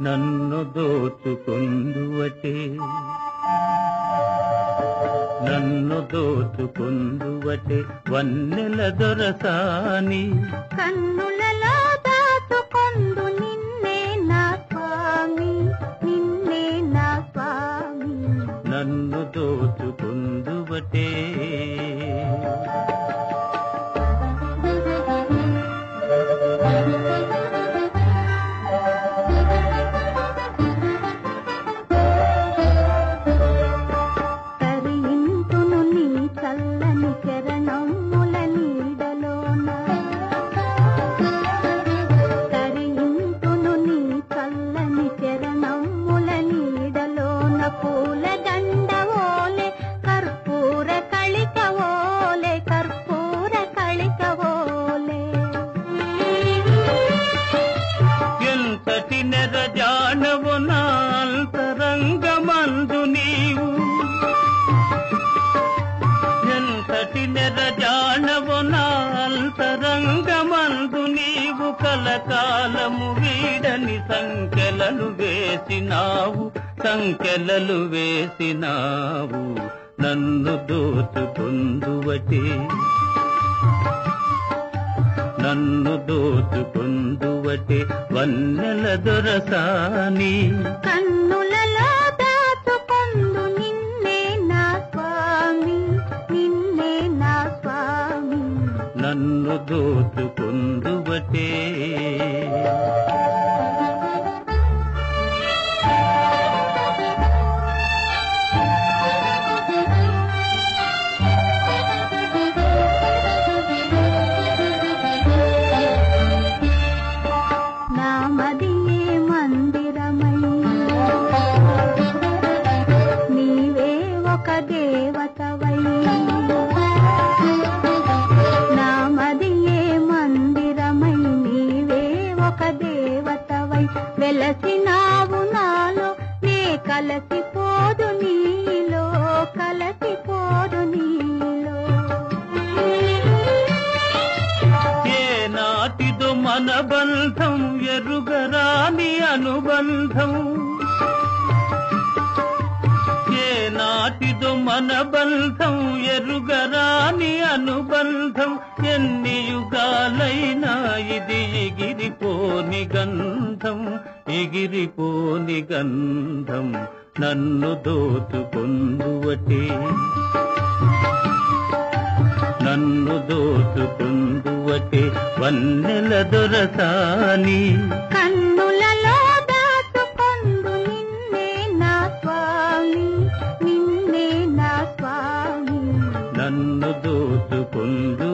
నన్ను దోచుకుందువటే. నన్ను దోచుకుందువటే. వన్నెల దొరసాని. కన్నులలో దాచుకొందు నిన్నే నా స్వామి నిన్నే నా స్వామి. నన్ను దోచుకుందువటే. అంతరంగమందు నీవు కలకాలము వీడని సంఖ్యలను వేసినావు సంఖ్యలలు వేసినావు నన్ను దోచుకుందువటే. నన్ను దోచుకుందువటి వన్నెల దొరసాని. కన్ను దోచుకుందువటే నా వెలసినావు నాలో నే కలసిపోదు నీలో కలసిపోదు నీలో. ఏ నాటిదో మన బంధం ఎరుగరాని అనుబంధం. ఏ నాటిదో మన బంధం ఎరుగరా అనుబంధం ఎన్ని యుగాలైనా ఇది ఎగిరిపోని గంధం ఎగిరిపోని గంధం నన్ను దోచుకొందువటే. నన్ను దోచుకుందువటే వన్నెల దొరసాని. కన్నులలో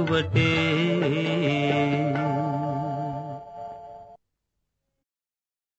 స్వామి నన్ను దోచుకుందువటే